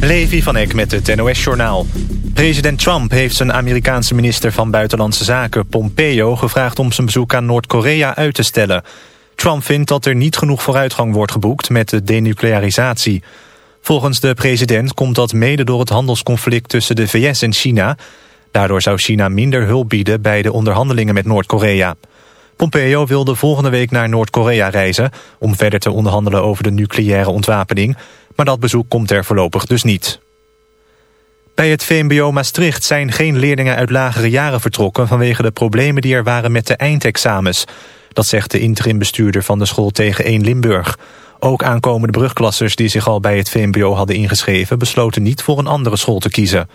Levi van Eck met het NOS-journaal. President Trump heeft zijn Amerikaanse minister van Buitenlandse Zaken Pompeo gevraagd om zijn bezoek aan Noord-Korea uit te stellen. Trump vindt dat er niet genoeg vooruitgang wordt geboekt met de denuclearisatie. Volgens de president komt dat mede door het handelsconflict tussen de VS en China. Daardoor zou China minder hulp bieden bij de onderhandelingen met Noord-Korea. Pompeo wilde volgende week naar Noord-Korea reizen... om verder te onderhandelen over de nucleaire ontwapening... maar dat bezoek komt er voorlopig dus niet. Bij het VMBO Maastricht zijn geen leerlingen uit lagere jaren vertrokken... vanwege de problemen die er waren met de eindexamens. Dat zegt de interimbestuurder van de school tegen 1 Limburg. Ook aankomende brugklassers die zich al bij het VMBO hadden ingeschreven... besloten niet voor een andere school te kiezen.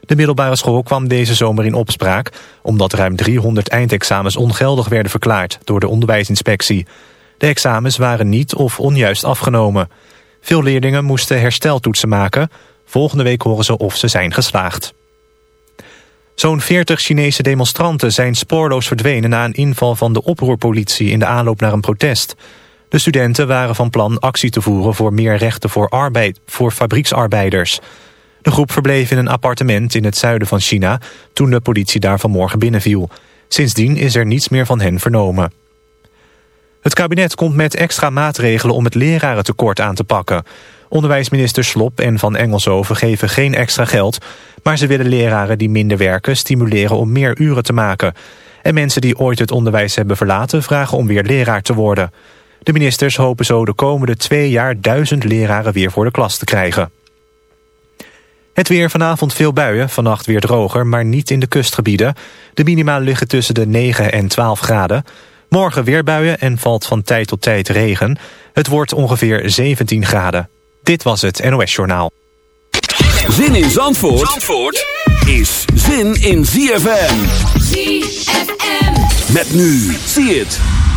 De middelbare school kwam deze zomer in opspraak... omdat ruim 300 eindexamens ongeldig werden verklaard door de onderwijsinspectie. De examens waren niet of onjuist afgenomen. Veel leerlingen moesten hersteltoetsen maken. Volgende week horen ze of ze zijn geslaagd. Zo'n 40 Chinese demonstranten zijn spoorloos verdwenen... na een inval van de oproerpolitie in de aanloop naar een protest. De studenten waren van plan actie te voeren voor meer rechten voor, arbeid, voor fabrieksarbeiders... De groep verbleef in een appartement in het zuiden van China... toen de politie daar vanmorgen binnenviel. Sindsdien is er niets meer van hen vernomen. Het kabinet komt met extra maatregelen om het lerarentekort aan te pakken. Onderwijsminister Slop en Van Engelshoven geven geen extra geld... maar ze willen leraren die minder werken stimuleren om meer uren te maken. En mensen die ooit het onderwijs hebben verlaten... vragen om weer leraar te worden. De ministers hopen zo de komende twee jaar duizend leraren weer voor de klas te krijgen. Het weer vanavond veel buien, vannacht weer droger, maar niet in de kustgebieden. De minima liggen tussen de 9 en 12 graden. Morgen weer buien en valt van tijd tot tijd regen. Het wordt ongeveer 17 graden. Dit was het NOS Journaal. Zin in Zandvoort, Zandvoort is zin in ZFM. ZFM. Met nu, zie het.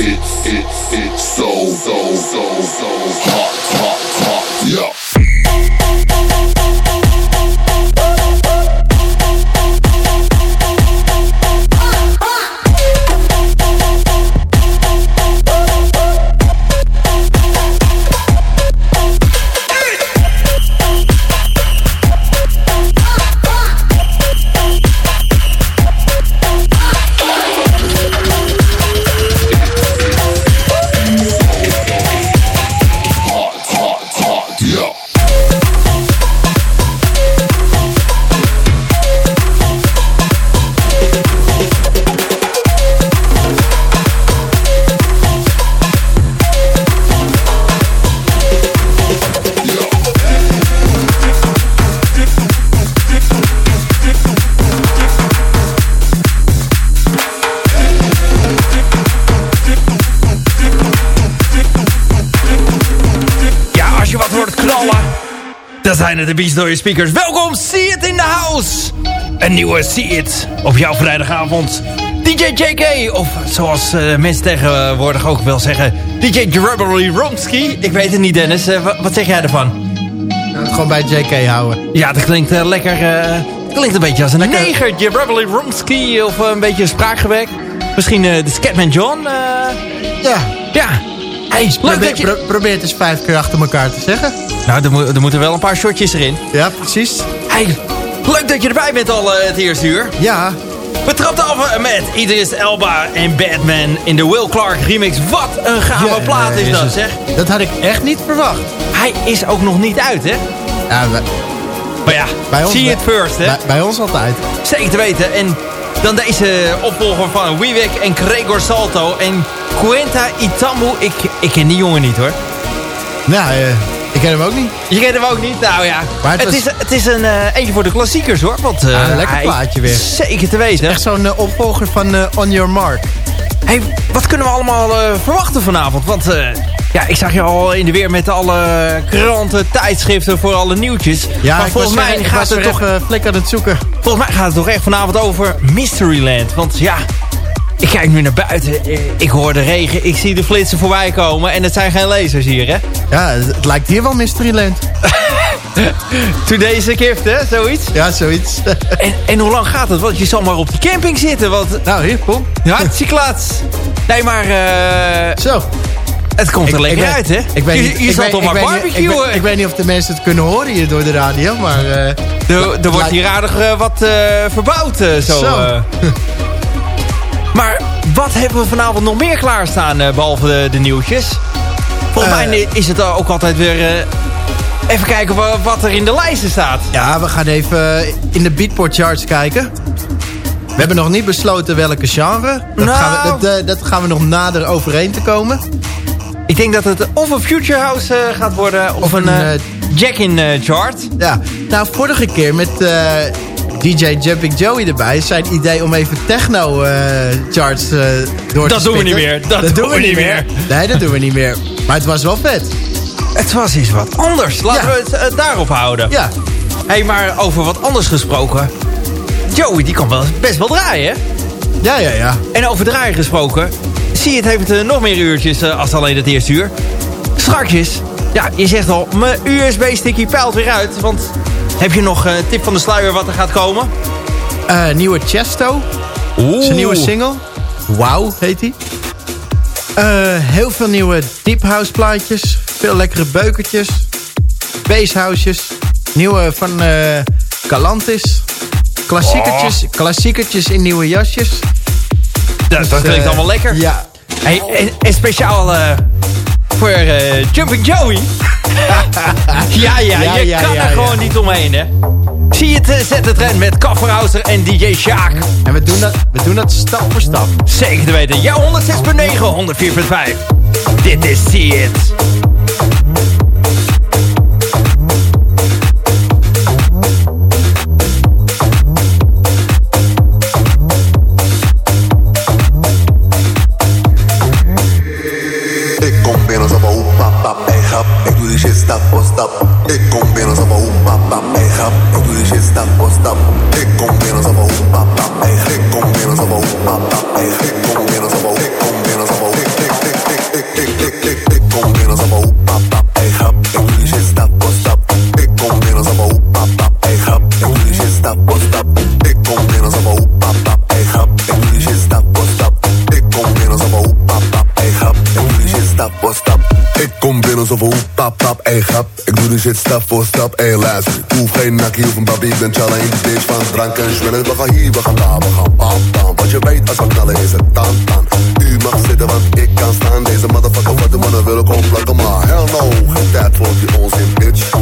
it's it's it's so so so so hot hot hot. Yeah. Zijn het, de Beast Door Speakers. Welkom, See It in the House. Een nieuwe See It op jouw vrijdagavond. DJ JK, of zoals uh, mensen tegenwoordig ook wel zeggen... DJ Drubbery Romsky. Ik weet het niet, Dennis. Uh, wat zeg jij ervan? Gewoon bij JK houden. Ja, dat klinkt uh, lekker... klinkt een beetje als een lekker. neger. Drubbery Romsky of een beetje spraakgewerk. Misschien de Scatman John. ja. Ja. Hey, probeer, je... pro probeer het eens vijf keer achter elkaar te zeggen. Nou, er, er moeten wel een paar shotjes erin. Ja, precies. Hey, leuk dat je erbij bent al uh, het eerste uur. Ja. We trapten af met Idris Elba en Batman in de Will Clark remix. Wat een gave plaat is, dat, zeg. Dat had ik echt niet verwacht. Hij is ook nog niet uit, hè? Ja, maar ja, bij ons, see it first, hè? Bij, bij, ons altijd. Zeker te weten. En dan deze opvolger van Wiewek en Gregor Salto en Quenta Itamu. Ik, ik ken die jongen niet, hoor. Nou, uh, ik ken hem ook niet. Je kent hem ook niet? Nou ja, het, het, is, het is een uh, eentje voor de klassiekers hoor. Want, uh, ah, een lekker plaatje weer. Zeker te weten. Echt zo'n uh, opvolger van On Your Mark. Hey, wat kunnen we allemaal verwachten vanavond? Want ja, ik zag je al in de weer met alle kranten, tijdschriften voor alle nieuwtjes. Ja, maar volgens mij gaat het toch flink aan het zoeken. Volgens mij gaat het toch echt vanavond over Mysteryland. Want ja, ik kijk nu naar buiten. Ik hoor de regen. Ik zie de flitsen voorbij komen. En het zijn geen lasers hier, hè? Ja, het lijkt hier wel Mysteryland. Today's a gift, hè? Zoiets? Ja, zoiets. en, en hoe lang gaat het? Want je zal maar op die camping zitten. Want... Nou, hier, kom. Ja, hartstikke laat. Nee, maar... Uh... Zo. Het komt er lekker uit, hè? Ik weet niet, je, zal toch maar barbecuen? Ik, ik, weet niet of de mensen het kunnen horen hier door de radio, maar... Uh, er, wordt hier aardig uh, wat verbouwd, zo. Maar wat hebben we vanavond nog meer klaarstaan, uh, behalve de, de, nieuwtjes? Volgens uh, mij is het ook altijd weer... Uh, even kijken wat er in de lijsten staat. Ja, we gaan even in de Beatport charts kijken. We hebben nog niet besloten welke genre. Dat, nou, gaan, we, dat, dat gaan we nog nader overeen te komen. Ik denk dat het of een Future House gaat worden... of, of een, een Jack-in chart. Ja, nou vorige keer met DJ Jumping Joey erbij. Zijn idee om even techno uh, charts uh, door dat te doen we niet meer. Dat, doen, we niet meer. Nee, dat doen we niet meer. Maar het was wel vet. Het was iets wat anders. Laten we het uh, daarop houden. Ja. hey, maar over wat anders gesproken. Joey, die kan wel best wel draaien, hè? Ja, ja, ja. En over draaien gesproken. Zie je het heeft nog meer uurtjes als alleen het eerste uur. Strakjes. Ja, je zegt al, mijn USB-sticky pijlt weer uit. Want heb je nog een uh, tip van de sluier wat er gaat komen? Uh, nieuwe Chesto. Oeh. Zijn nieuwe single. Wow heet die. Uh, heel veel nieuwe deep house plaatjes. Veel lekkere beukertjes. Basshouses. Nieuwe van uh, Galantis. Klassiekertjes, oh. klassiekertjes in nieuwe jasjes. Dat, dus, dat klinkt allemaal lekker. Ja. Hey, en, en speciaal voor Jumping Joey. Ja, ja, ja, je kan er gewoon niet omheen, hè. Zie het, uh, zet de trend met Kafferhauser en DJ Sjaak. En we doen, dat, we doen dat stap voor stap. Zeker te weten. Jouw 106.9, 104.5. Dit is See It. this shit stop or stop. It gon' be on some old bop bop hey hop. Don't do this shit stop or stop. It gon' be De shit stap voor stap, ey luister hoef geen nakkie of een babi, ben challa in de van drank en schwillen We gaan hier, we gaan daar, we gaan bam bam. Wat je weet als we knallen is het tan tan U mag zitten, want ik kan staan. Deze motherfucker wat de mannen willen gewoon plakken Maar hell no, tijd voor die onzin bitch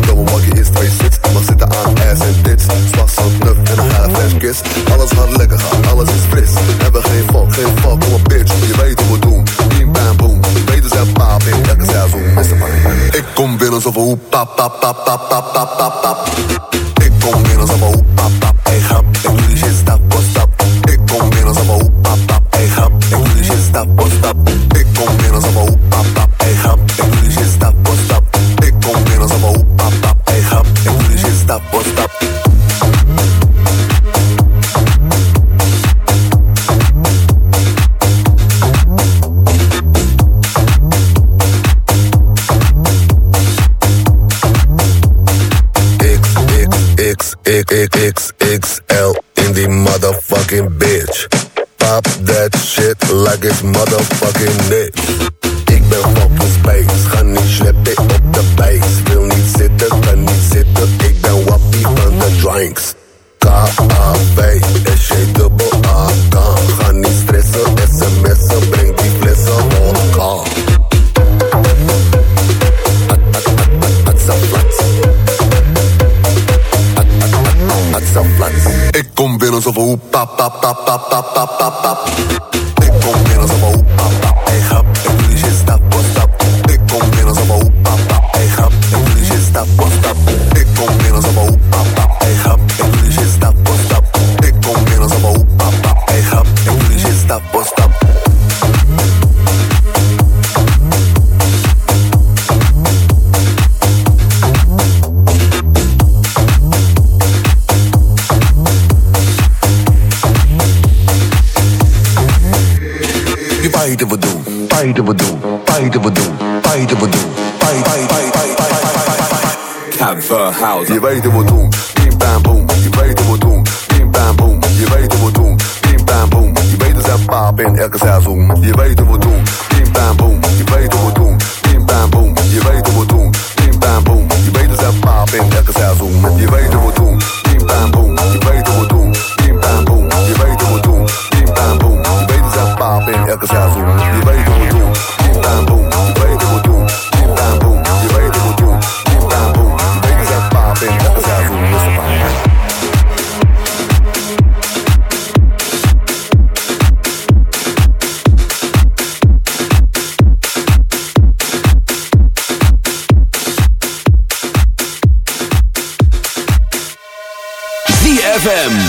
Beide we doen, beide we doen, beide we doen, beide we doen, beide, beide, beide, Je weet wat we doen, bim bam boom. Je weet wat we doen, bim bam boom. Je weet wat we doen, bim bam boom. Je weet dat zij paap in elke seizoen. Je weet wat we doen, bim bam boom. Je weet wat we doen.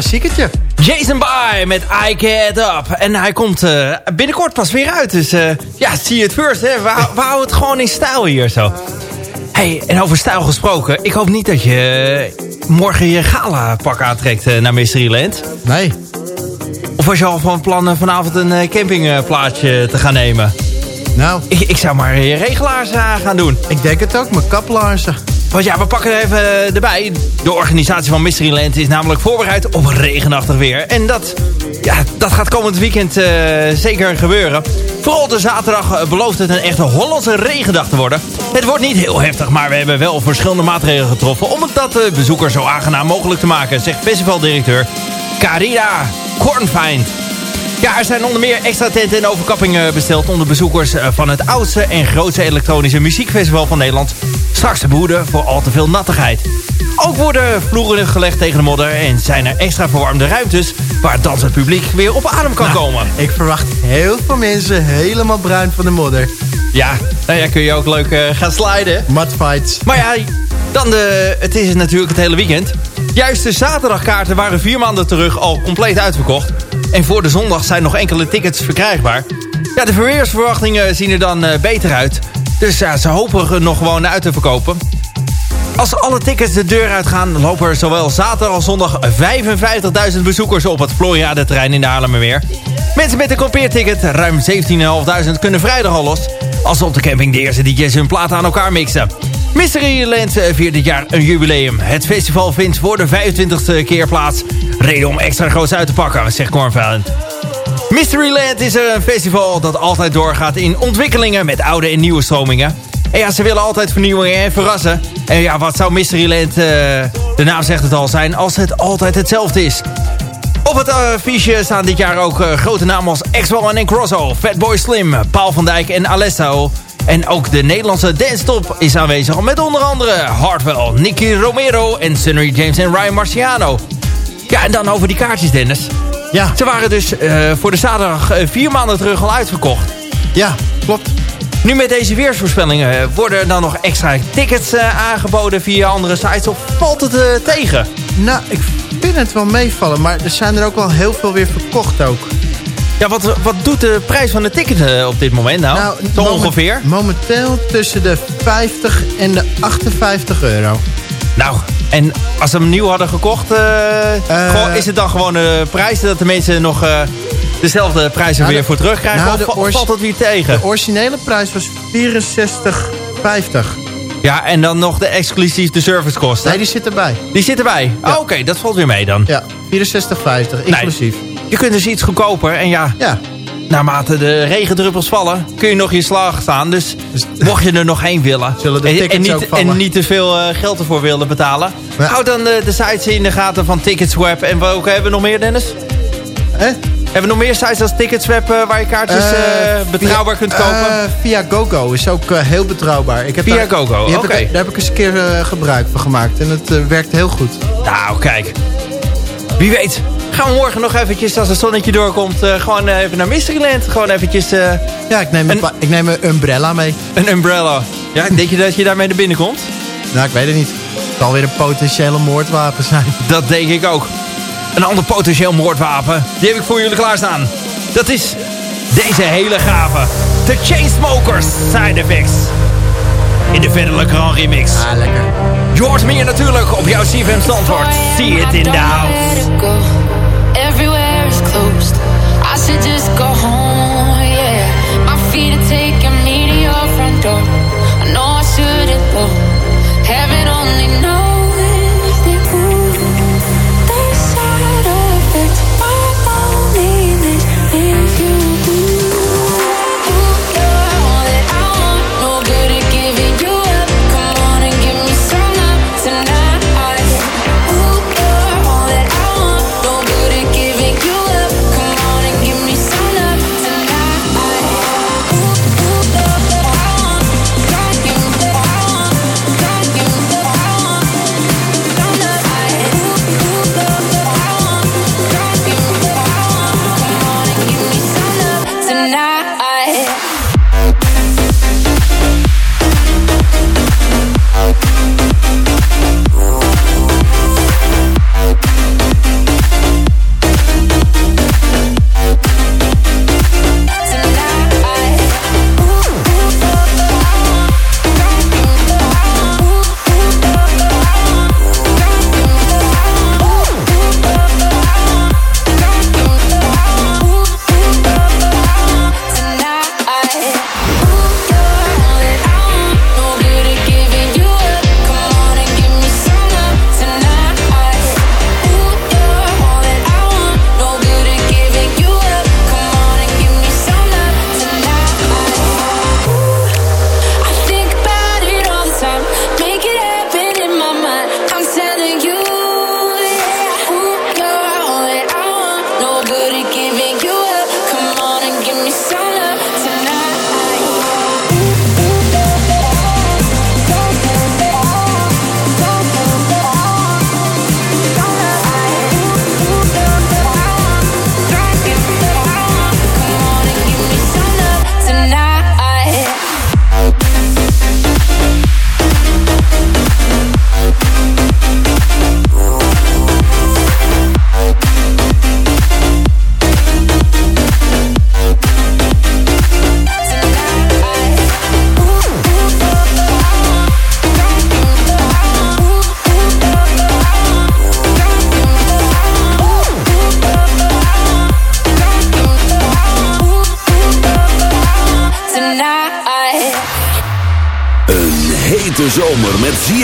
Klassieketje. Jason Bye met I Get Up. En hij komt uh, binnenkort pas weer uit. Dus uh, ja, see it first. Hè. We, we houden het gewoon in stijl hier zo. Hey, en over stijl gesproken. Ik hoop niet dat je morgen je gala pak aantrekt naar Mysteryland. Nee. Of was je al van plan vanavond een campingplaatje te gaan nemen? Nou. Ik, ik zou maar je regelaars gaan doen. Ik denk het ook, mijn kaplaarzen. Want ja, we pakken er even erbij. De organisatie van Mysteryland is namelijk voorbereid op regenachtig weer. En dat, ja, dat gaat komend weekend uh, zeker gebeuren. Vooral de zaterdag belooft het een echte Hollandse regendag te worden. Het wordt niet heel heftig, maar we hebben wel verschillende maatregelen getroffen... om het dat de bezoeker zo aangenaam mogelijk te maken, zegt festivaldirecteur Carina Kornfeind. Ja, er zijn onder meer extra tenten en overkappingen besteld... onder bezoekers van het oudste en grootste elektronische muziekfestival van Nederland... Straks de boede voor al te veel nattigheid. Ook worden vloeren gelegd tegen de modder... en zijn er extra verwarmde ruimtes... waar het dansend publiek weer op adem kan nou, komen. Ik verwacht heel veel mensen helemaal bruin van de modder. Ja, nou ja, kun je ook leuk uh, gaan sliden. Mudfights. Maar ja, dan de, het is natuurlijk het hele weekend. Juist de zaterdagkaarten waren vier maanden terug al compleet uitverkocht. En voor de zondag zijn nog enkele tickets verkrijgbaar. Ja, de verweersverwachtingen zien er dan uh, beter uit... Dus ze hopen nog gewoon uit te verkopen. Als alle tickets de deur uitgaan, lopen er zowel zaterdag als zondag 55.000 bezoekers op het Floriade-terrein in de Haarlemmermeer. Mensen met een kampeerticket, ruim 17.500, kunnen vrijdag al los. Als ze op de camping de eerste DJ's hun platen aan elkaar mixen. Mysteryland viert dit jaar een jubileum. Het festival vindt voor de 25e keer plaats. Reden om extra groot uit te pakken, zegt Cornveld. Mysteryland is een festival dat altijd doorgaat in ontwikkelingen met oude en nieuwe stromingen. En ja, ze willen altijd vernieuwingen en verrassen. En ja, wat zou Mysteryland, uh, de naam zegt het al, zijn als het altijd hetzelfde is. Op het affiche uh, staan dit jaar ook grote namen als X-Wall en Crosso, Fatboy Slim, Paul van Dijk en Alesso. En ook de Nederlandse dance top is aanwezig met onder andere Hartwell, Nicky Romero en Sunny James en Ryan Marciano. Ja, en dan over die kaartjes, Dennis. Ja. Ze waren dus uh, voor de zaterdag uh, vier maanden terug al uitverkocht. Ja, klopt. Nu met deze weersvoorspellingen worden er dan nog extra tickets uh, aangeboden via andere sites of valt het tegen? Nou, ik vind het wel meevallen, maar er zijn er ook wel heel veel weer verkocht ook. Ja, wat, wat doet de prijs van de ticket op dit moment nou? nou Zo moment, ongeveer? Momenteel tussen de 50 en de 58 euro. Nou, en als ze hem nieuw hadden gekocht, uh, uh, is het dan gewoon de prijs dat de mensen nog uh, dezelfde prijzen nou, weer de, voor terugkrijgen? Nou, of valt dat weer tegen? De originele prijs was 64,50. Ja, en dan nog de exclusief de servicekosten? Nee, die zit erbij. Die zit erbij? Ja. Oh, Oké, okay, dat valt weer mee dan. Ja, 64,50 inclusief. Nee, je kunt dus iets goedkoper en ja... Ja naarmate de regendruppels vallen, kun je nog je slag staan. Dus, dus mocht je er nog heen willen Zullen de en, en, niet, ook en niet te veel uh, geld ervoor willen betalen. Ja. Houd dan de, de sites in de gaten van Ticketswap. En welke hebben we nog meer, Dennis? Eh? Hebben we nog meer sites als Ticketswap uh, waar je kaartjes uh, betrouwbaar kunt kopen? via GoGo is ook heel betrouwbaar. Ik heb via GoGo, oké. Okay. Daar heb ik eens een keer gebruik van gemaakt. En het werkt heel goed. Nou, kijk. Wie weet gaan we morgen nog eventjes, als het zonnetje doorkomt, uh, gewoon uh, even naar Mysteryland. Gewoon eventjes... Uh, ja, ik neem, een, ik neem een umbrella mee. Een umbrella. Ja, denk je dat je daarmee naar binnen komt? Nou, ik weet het niet. Het zal weer een potentiële moordwapen zijn. Dat denk ik ook. Een ander potentieel moordwapen, die heb ik voor jullie klaarstaan. Dat is deze hele gave. The Chainsmokers Side Effects. In de Verder Grand Remix. Ah, lekker. George Meer natuurlijk op jouw CFM Standwoord. See it in the house. I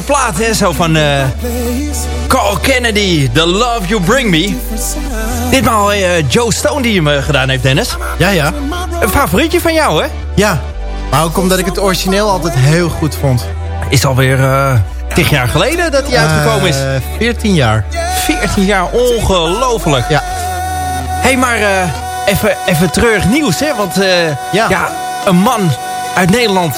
Plaat, hè? Zo van uh, Carl Kennedy, The Love You Bring Me. Ditmaal uh, Joe Stone die hem uh, gedaan heeft, Dennis. Ja, ja. Een favorietje van jou, hè? Ja, maar ook omdat ik het origineel altijd heel goed vond. Is alweer 10 jaar geleden dat hij uitgekomen is? 14 jaar. 14 jaar, ongelooflijk. Ja. Hé, hey, maar even, even treurig nieuws, hè? Want ja. ja, een man uit Nederland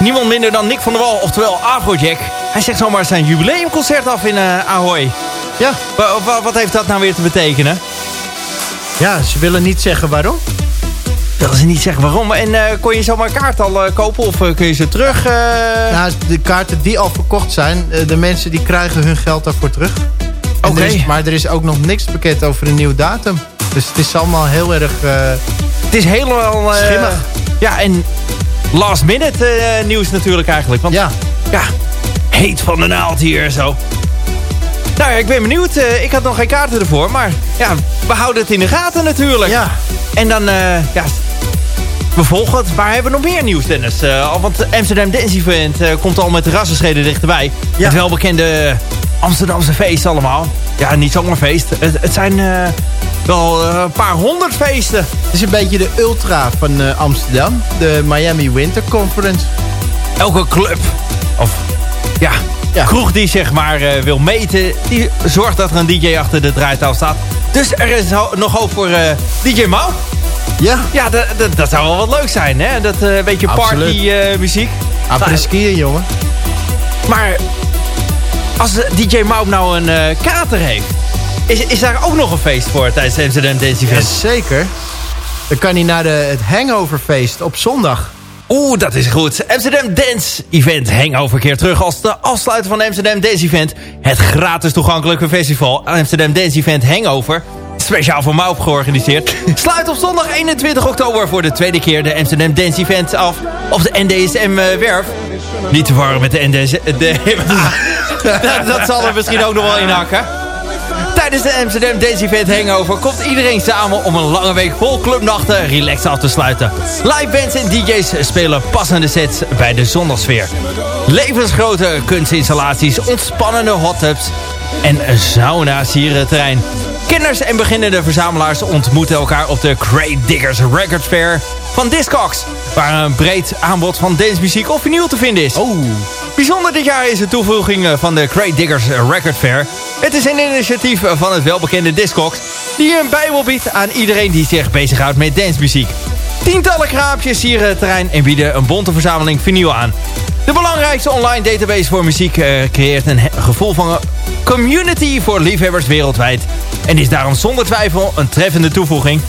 Niemand minder dan Nick van der Wal, oftewel Afrojack. Hij zegt zomaar zijn jubileumconcert af in uh, Ahoy. Ja. wat heeft dat nou weer te betekenen? Ja, ze willen niet zeggen waarom. Willen ze niet zeggen waarom? En uh, kon je zomaar kaart al uh, kopen of kun je ze terug? Nou, de kaarten die al verkocht zijn, de mensen die krijgen hun geld daarvoor terug. Oké. Maar er is ook nog niks bekend over een nieuwe datum. Dus het is allemaal heel erg... het is helemaal... schimmig. Ja, en last minute uh, nieuws natuurlijk eigenlijk. Want ja. ja, heet van de naald hier zo. Nou ja, ik ben benieuwd. Uh, ik had nog geen kaarten ervoor. Maar ja, we houden het in de gaten natuurlijk. Ja. En dan, uh, ja, we volgen het. Maar hebben we nog meer nieuws, Dennis? Want Amsterdam Dance Event komt al met de rassenscheden dichterbij. Ja. Het welbekende Amsterdamse feest allemaal. Ja, niet zomaar feest. Het, het zijn wel eh, een paar honderd feesten. Het is een beetje de ultra van uh, Amsterdam. De Miami Winter Conference. Elke club, of ja, ja. kroeg die zeg maar uh, wil meten... die zorgt dat er een DJ achter de draaitafel staat. Dus er is nog hoop voor DJ Mau. Ja. Ja, dat zou wel wat leuk zijn, hè? Dat uh, beetje party muziek. Apres-skiën, jongen. Maar als DJ Mau nou een kater heeft... Is, is daar ook nog een feest voor tijdens het Amsterdam Dance Event? zeker. Dan kan hij naar de, het Hangoverfeest op zondag. Oeh, dat is goed. Amsterdam Dance Event Hangover keer terug als de afsluiter van Amsterdam Dance Event. Het gratis toegankelijke festival Amsterdam Dance Event Hangover. Speciaal voor Maup georganiseerd. Sluit op zondag 21 oktober voor de tweede keer de Amsterdam Dance Event af op de NDSM-werf. Niet te warm met de NDSM... De, dat, dat zal er misschien ook nog wel in hakken. Tijdens de Amsterdam Dance Event Hangover komt iedereen samen om een lange week vol clubnachten relaxed af te sluiten. Live bands en DJ's spelen passende sets bij de zondagsfeer. Levensgrote kunstinstallaties, ontspannende hot tubs en een sauna sieren het terrein. Kinders en beginnende verzamelaars ontmoeten elkaar op de Great Diggers Record Fair van Discogs. Waar een breed aanbod van dancemuziek of vinyl te vinden is. Oh. Bijzonder dit jaar is de toevoeging eh, van de Great Diggers Record Fair. Het is een initiatief van het welbekende Discogs... die een bijbel biedt aan iedereen die zich bezighoudt met dancemuziek. Tientallen kraampjes sieren het terrein en bieden een bonte verzameling vinyl aan. De belangrijkste online database voor muziek uh, creëert een gevoel van community voor liefhebbers wereldwijd. En is daarom zonder twijfel een treffende toevoeging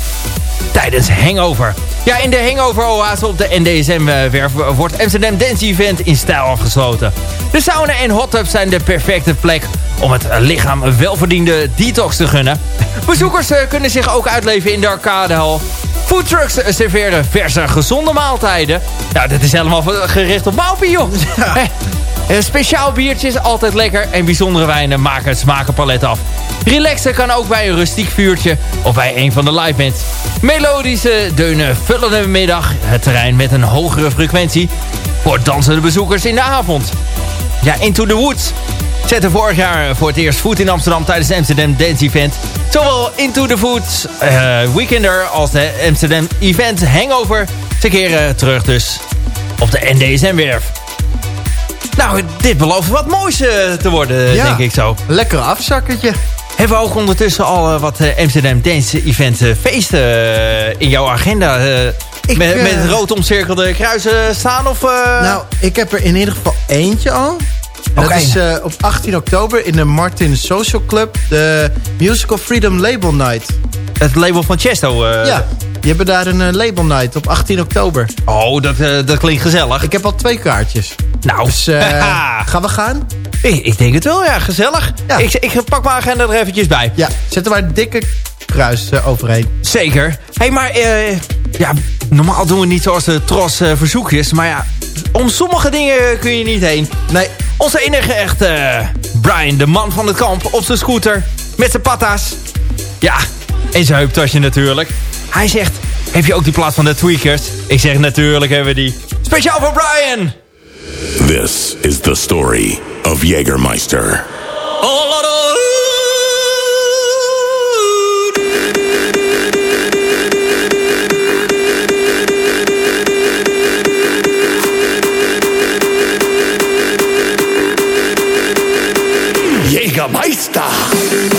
tijdens Hangover. Ja, in de Hangover-oase op de NDSM-werf wordt Amsterdam Dance Event in stijl afgesloten. De sauna en hot tub zijn de perfecte plek om het lichaam een welverdiende detox te gunnen. Bezoekers eh, kunnen zich ook uitleven in de arcadehal. Foodtrucks serveren verse, gezonde maaltijden. Nou, dit is helemaal gericht op Maupie, joh. Ja. Een speciaal biertje is altijd lekker en bijzondere wijnen maken het smakenpalet af. Relaxen kan ook bij een rustiek vuurtje of bij een van de live bands. Melodische deunen vullen de middag het terrein met een hogere frequentie voor dansende bezoekers in de avond. Ja, Into the Woods zette vorig jaar voor het eerst voet in Amsterdam tijdens het Amsterdam Dance Event. Zowel Into the Woods uh, Weekender als de Amsterdam Event Hangover. Ze keren terug dus op de NDSM-werf. Nou, dit belooft wat moois uh, te worden, denk ik zo. Lekker afzakkertje. Hebben we ook ondertussen al uh, wat uh, Amsterdam Dance Event feesten in jouw agenda? Ik, met, met rood omcirkelde kruisen staan? Of, Nou, ik heb er in ieder geval eentje al. En dat is op 18 oktober in de Martin Social Club. De Musical Freedom Label Night. Het label van Chesto? ja. Die hebben daar een label night op 18 oktober. Oh, dat, dat klinkt gezellig. Ik heb al twee kaartjes. Nou. Dus gaan we gaan? Ik, ik, denk het wel, ja. Gezellig. Ja. Ik, ik pak mijn agenda er eventjes bij. Ja, zet er maar een dikke kruis uh, overheen. Zeker. Hé, hey, maar ja, normaal doen we niet zoals de tros verzoekjes. Maar ja, om sommige dingen kun je niet heen. Nee, onze enige echte Brian, de man van het kamp, op zijn scooter. Met zijn patta's. Ja, en zijn heuptasje natuurlijk. Hij zegt, heb je ook die plaat van de Tweakers? Ik zeg, natuurlijk hebben we die. Speciaal voor Brian! This is the story of Jägermeister. Jägermeister!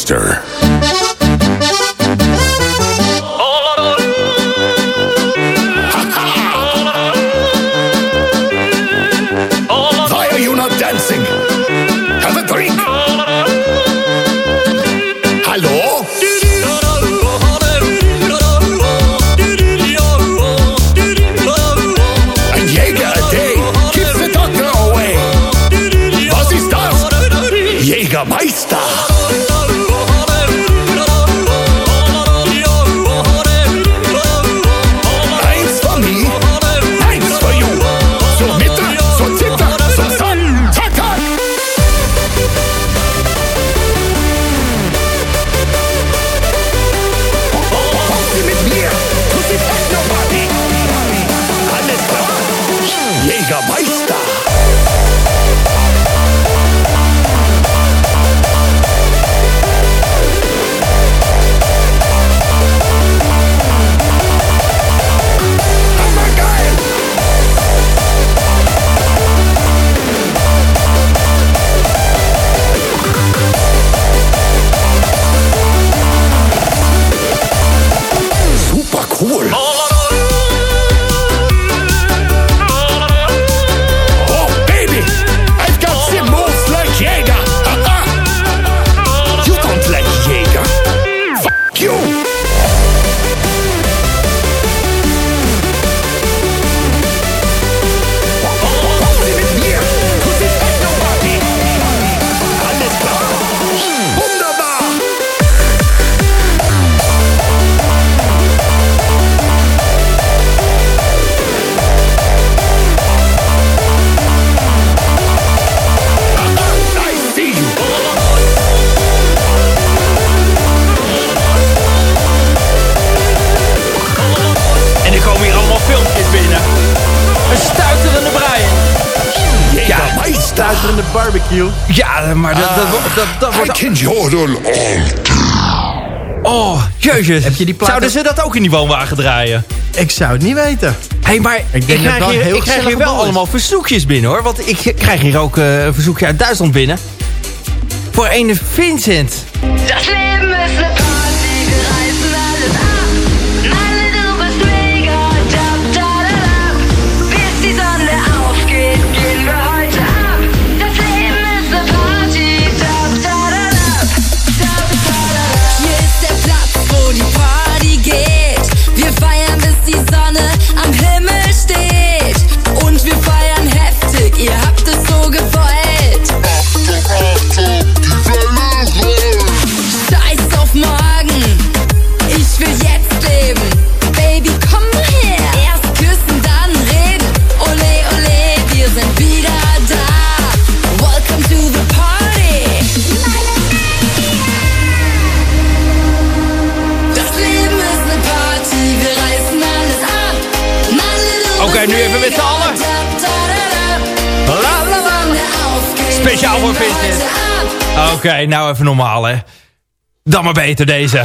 Jägermeister. luisterende barbecue. Ja, maar dat, dat, ah. dat, dat wordt... Hij Oh, jezus. Heb je die platen... Zouden ze dat ook in die woonwagen draaien? Ik zou het niet weten. Hé, hey, maar ik, ik krijg, dat hier, ik krijg hier wel allemaal verzoekjes binnen, hoor. Want ik krijg hier ook uh, een verzoekje uit Duitsland binnen. Voor ene Vincent. Dat slim is Oké, nou even normaal hè. Dan maar beter deze.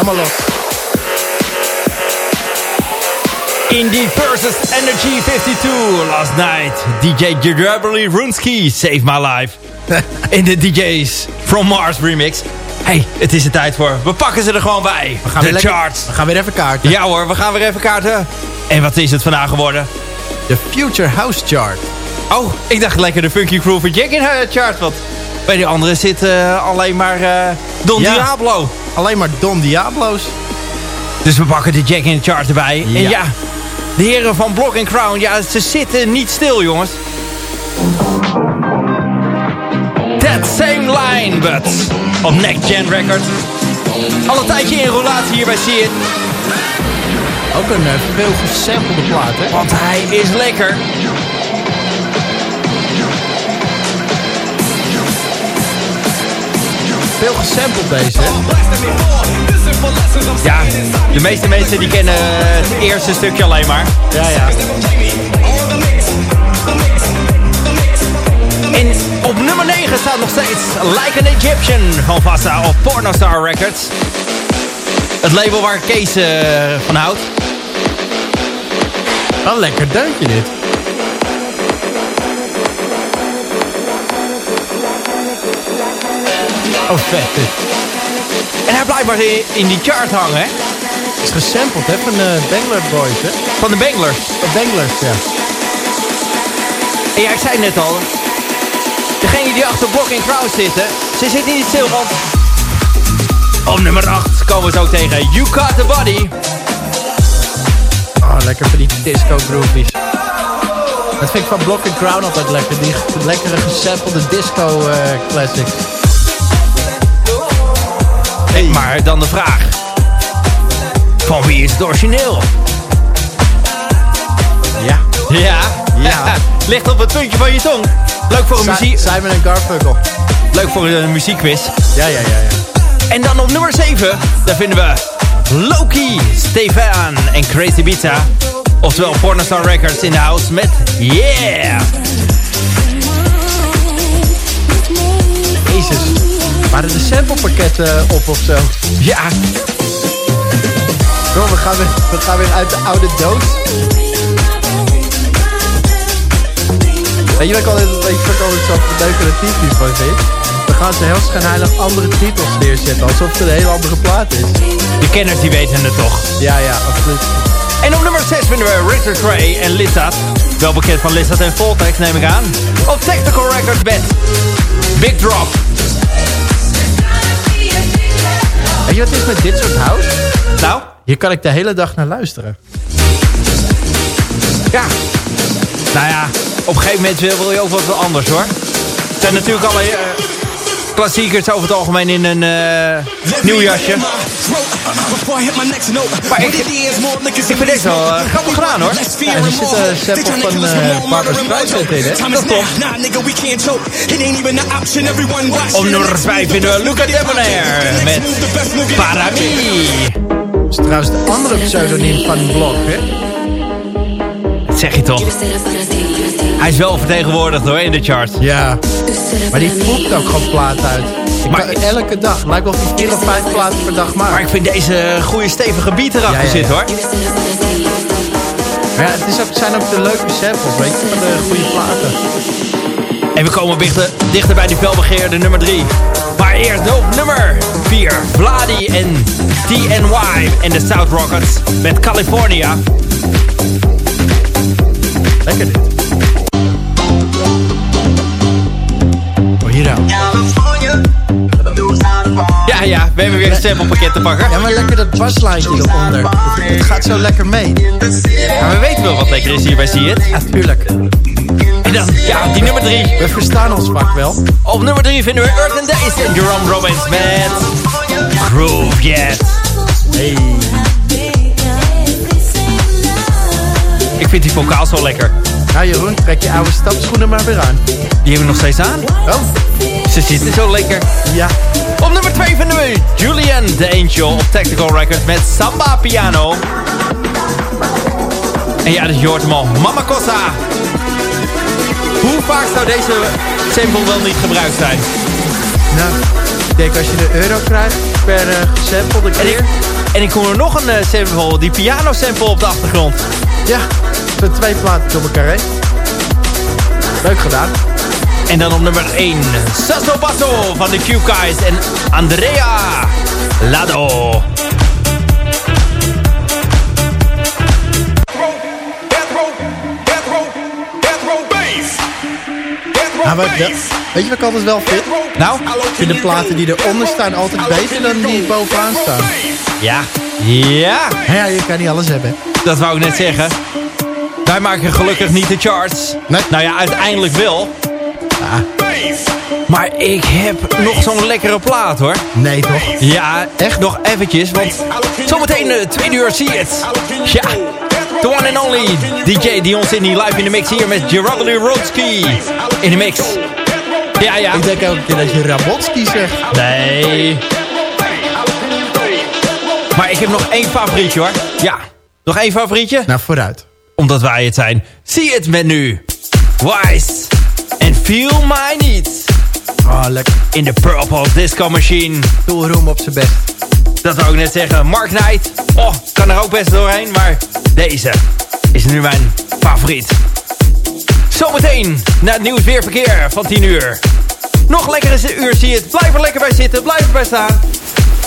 Helemaal los. Indie versus Energy 52 last night. DJ Gerably Runsky Save My Life. In de DJ's from Mars remix. Hey, het is er tijd voor. We pakken ze er gewoon bij. We gaan de weer lekker- charts. We gaan weer even kaarten. Ja hoor, we gaan weer even kaarten. En wat is het vandaag geworden? De Future House Chart. Oh, ik dacht lekker de Funky Groove Jack in de chart. Want bij die andere zit eh, alleen maar eh, Don Ja. Diablo. Alleen maar Don Diablo's. Dus we pakken de Jack in de chart erbij. En Ja. de heren van Block and Crown, ja, ze zitten niet stil, jongens. That same line, but op Next Gen Records. Al een tijdje in roulatie hier bij See It, Ook een eh, veel gesampelde plaat, hè? want hij is lekker. Veel gesampled deze? Ja, de meeste mensen die kennen het eerste stukje alleen maar. Ja, ja. En op nummer 9 staat nog steeds Like an Egyptian van Vassa op Pornostar Records. Het label waar Kees eh, van houdt. Wel een lekker deuntje dit. Oh, vet dit. En hij blijft maar in, in die chart hangen, hè? Het is gesampled, hè? Van de Bangler Boys, hè? Van de Banglers. De Banglers, ja. En ja, ik zei net al. Degene die achter Block in Crowd zitten, ze zitten niet stil, want... Op nummer 8 komen we zo tegen You Got The Body. Oh, lekker van die disco groovies. Dat vind ik van Block and Crown altijd lekker. Die lekkere gesampelde disco eh, classics. Maar dan de vraag. Van wie is het origineel? Ja. Ja. Ja. Ligt op het puntje van je tong. Leuk voor een, Si- muziek, Simon en Garfunkel. leuk voor een muziekquiz. Ja, ja, ja, ja. En dan op nummer 7, daar vinden we Loki, Stefan en Crazy Pizza. Oftewel Pornostar Records in de house met Yeah! Jezus. Waren de samplepakketten op of zo? Ja, Bro, we gaan weer, we gaan weer uit de oude doos. Weet je wat ik altijd, weet je ik altijd zo decoratief hiervan vind? Dan gaan ze heel schijnheilig andere titels neerzetten. Alsof het een hele andere plaat is. de kenners die weten het toch. Ja, ja, absoluut. En op nummer 6 vinden we Richard Gray en Lizard. Wel bekend van Lizard en Voltex neem ik aan. Op Tactical Records met Big Drop. Weet je wat het is met dit soort house? Nou, Hier kan ik de hele dag naar luisteren. ja. Nou ja, op een gegeven moment wil je ook wat anders hoor. Het zijn natuurlijk alle eh, klassiekers over het algemeen in een eh, nieuw jasje. Maar ik, ik vind deze wel eh, grappig gedaan hoor. Ja, er zit een sample van eh Barbara Streisand in, hè? Dat klopt. Op nummer 5 vinden we Luca Debonair met Parami. Dat is trouwens de andere pseudoniem van Blok, hè? Dat zeg je toch. Hij is wel vertegenwoordigd hoor in de chart. Ja. Maar die voelt ook gewoon platen uit. Ik Maar- kan elke dag. Lijkt wel of hij vier of vijf platen per dag maakt. Maar ik vind deze goede stevige beat erachter Ja, ja, ja. zitten hoor. Maar ja, het is ook, zijn ook de leuke samples, weet je, van de goede platen. En we komen dichter, dichter bij die felbegeerde nummer 3. Maar eerst op nummer 4. Vladi en TNY en de South Rockets met California. Lekker dit. Oh, hier nou. Ja, ja, we hebben weer een samplepakket te pakken. Ja, maar lekker dat baslijntje eronder. Het gaat zo lekker mee. Maar we weten wel wat lekker is hier bij See It. Ja, tuurlijk. En dan, ja, die nummer 3. We verstaan ons vak wel. Op nummer 3 vinden we Earth and Days en Jerome Robbins met Groove Jet. Hey. Ik vind die vocaal zo lekker. Nou Jeroen, trek je oude stapschoenen maar weer aan. Die hebben we nog steeds aan. Oh, Ze zitten zo lekker. ja. Op nummer 2 vinden we Julian the Angel op Tactical Records met Samba Piano. En ja, dus je hoort hem al. Mama Cosa. Hoe vaak zou deze sample wel niet gebruikt zijn? Nou, denk als je de euro krijgt per uh, gesampelde En ik, en ik hoor nog een eh, sample, die piano sample op de achtergrond. Ja, de twee platen door elkaar heen. Leuk gedaan. En dan op nummer 1, Sasso Basso van de Cube Guys en Andrea Lado. Nou, maar de- weet je wat ik altijd wel vind? Nou, Ik vind de platen die eronder staan altijd beter dan die bovenaan staan. ja, ja, Ja, je kan niet alles hebben. dat wou ik net zeggen. Wij maken gelukkig niet de charts. Nee. Nou ja, uiteindelijk wel. Maar ik heb nog zo'n lekkere plaat hoor. Nee, toch? Ja, echt nog eventjes, want zometeen uh, tweede uur zie je het. Ja, the one and only DJ Dion Sydney live in de mix hier met Geraldo Rodski in de mix. Ja, ja. Ik denk elke keer dat je Rabotski zegt. Nee. Maar ik heb nog één favorietje hoor. Ja, nog één favorietje. Nou, vooruit. Omdat wij het zijn. Zie het met nu. Wise. And feel my needs. Oh, lekker. In de Purple Disco Machine. Toolroom op zijn best. Dat wou ik net zeggen. Mark Knight. Oh, kan er ook best doorheen. Maar deze is nu mijn favoriet. Zometeen naar het nieuws weerverkeer van 10 uur. Nog lekkere uur zie je het. Blijf er lekker bij zitten. Blijf erbij staan.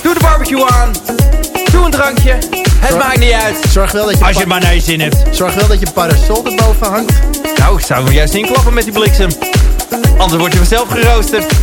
Doe de barbecue aan. Doe een drankje. Het maakt niet uit. Zorg wel dat je, Als je maar naar je zin hebt. zorg wel dat je parasol erboven hangt. Nou, ik zou hem juist inklappen met die bliksem. Anders word je vanzelf geroosterd.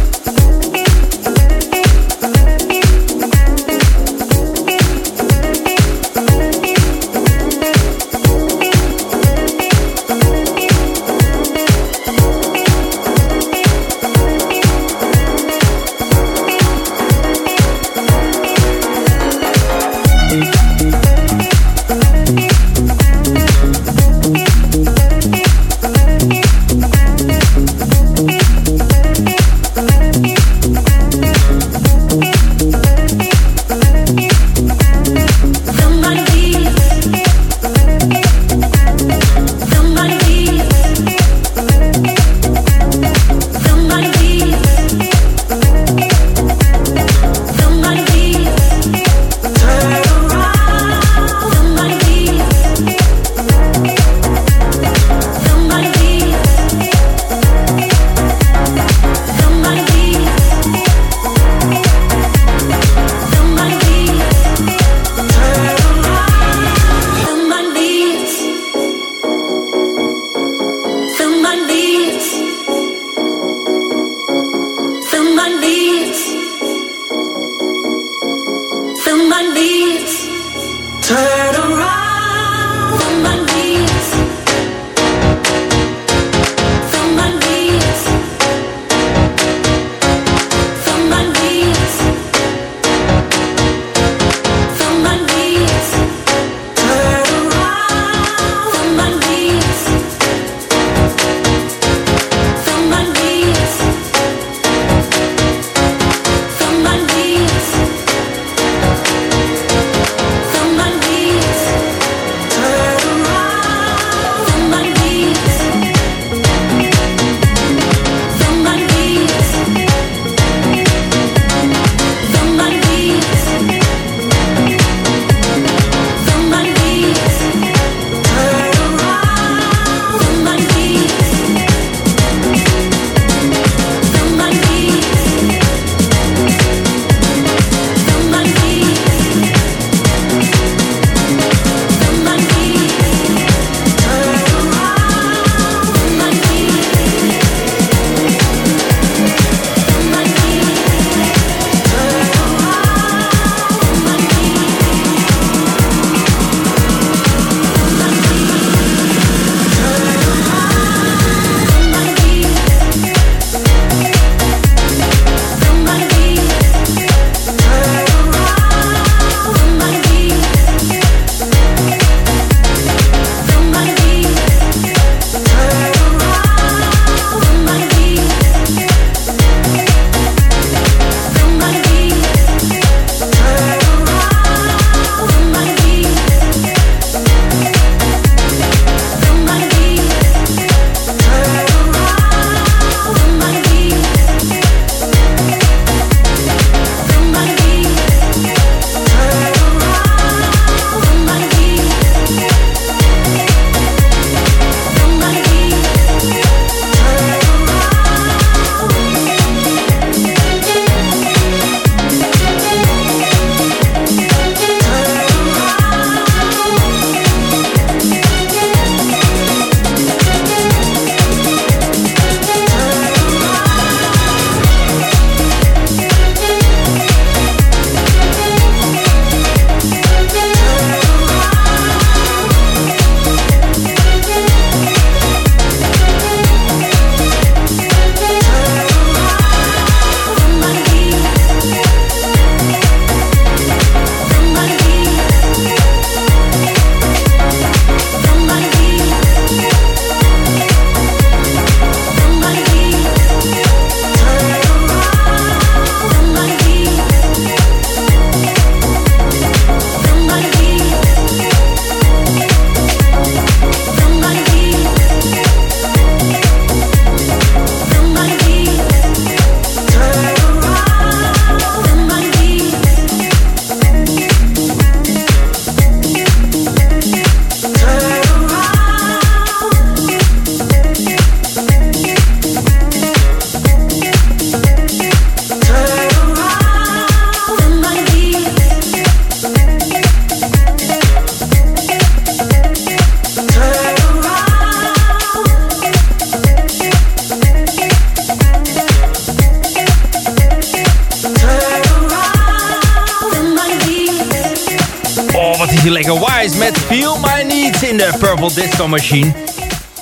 Purple Disco Machine.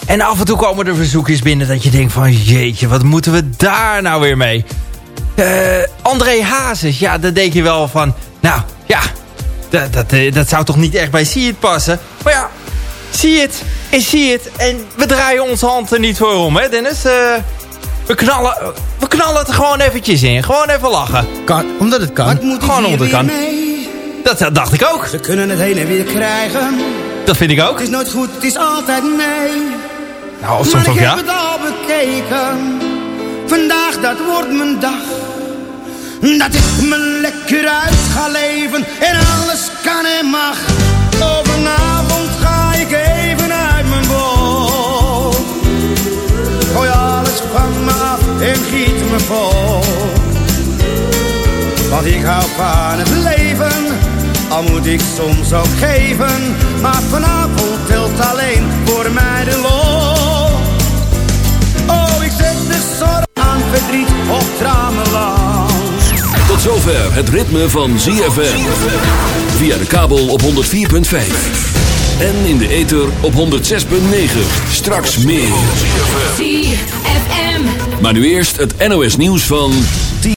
En af en toe komen er verzoekjes binnen dat je denkt van... Jeetje, wat moeten we daar nou weer mee? Uh, André Hazes, ja, daar denk je wel van... Nou, ja, dat, dat, eh, dat zou toch niet echt bij See It passen? Maar ja, zie het en zie het. En we draaien onze hand er niet voor om, hè Dennis? Uh, we, knallen, we knallen het er gewoon eventjes in. Gewoon even lachen. Kan, omdat het kan. Gewoon omdat het kan. Dat, dat, dacht ik ook. Ze kunnen het heen en weer krijgen. Dat vind ik ook. Het is nooit goed, het is altijd nee. Nou, soms ook ja. ik heb het al bekeken. Vandaag, dat wordt mijn dag. Dat ik me lekker uit ga leven en alles kan en mag. Overavond ga ik even uit mijn bol. Gooi alles van me af en giet me vol. Want ik hou van het leven, al moet ik soms ook geven. Maar vanavond telt alleen voor mij de lol. Oh, ik zet de zorg aan verdriet op tranen lang. Tot zover het ritme van ZFM. Via de kabel op 104.5. En in de ether op 106.9. Straks meer. ZFM. Maar nu eerst het NOS nieuws van 10.